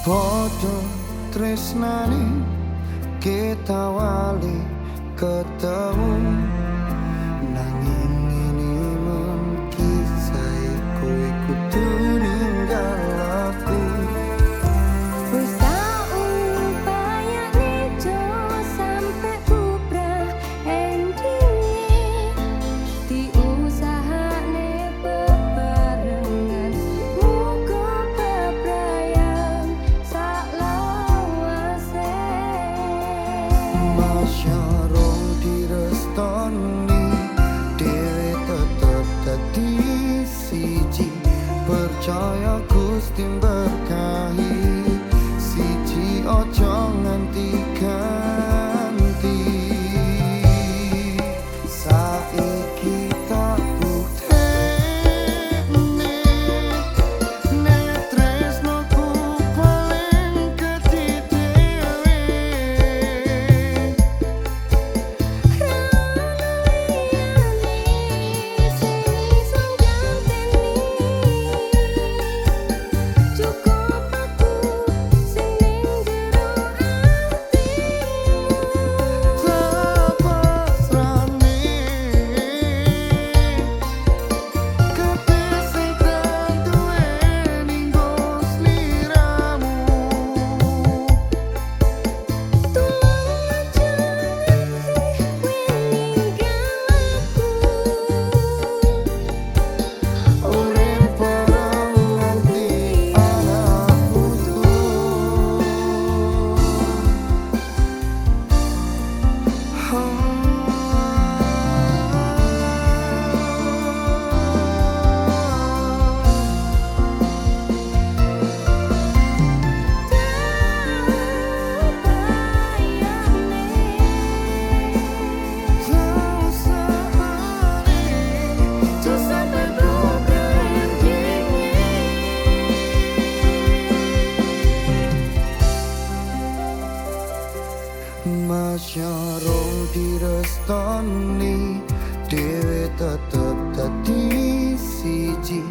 Podo tresnani kita wali ketemu. Gusti masyarong direstoni dewe tetep tadi siji